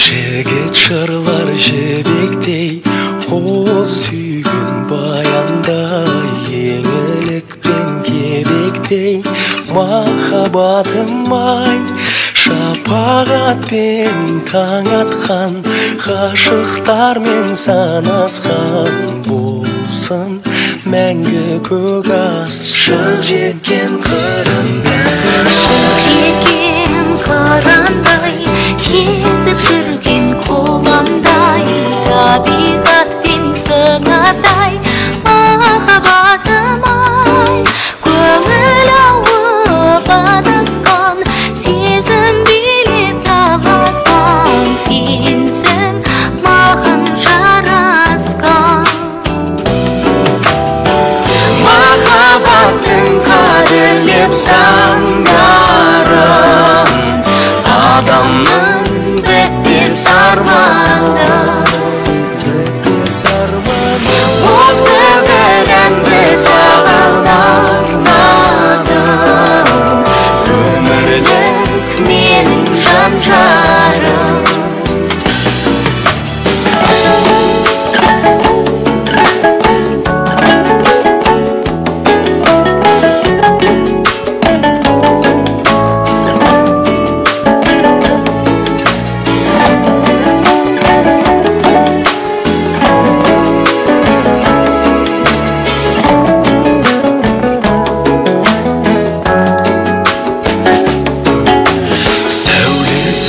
жігіт жырлар жібектей қоз сүйген баяндай Еңілікпен кебектей махаббатым ай шапағатпен таң атқан ғашықтармен санасқан болсын мәңгі көк ас жыл жеткен қырында жыл жеткен қырында заңдарын адамның бітпес арманы бітпес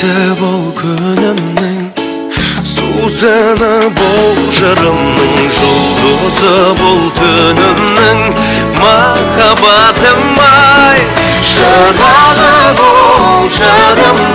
бол күнімнің сусыны бол жырымның жұлдызы бол түнімнің махаббатым ай шырағы бол жырымның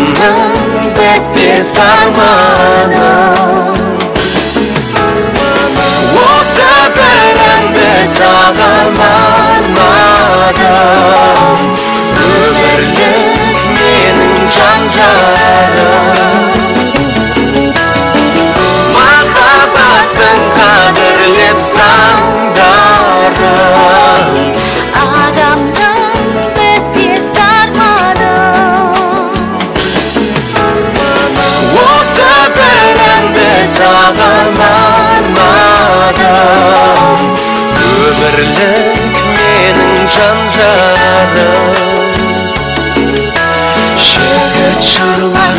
адамның бітпес арманы осы бір әнді саған арнадым өмірлік менің жан жарым сағынармадым өмірлік менің жан жарым жігіт жырлар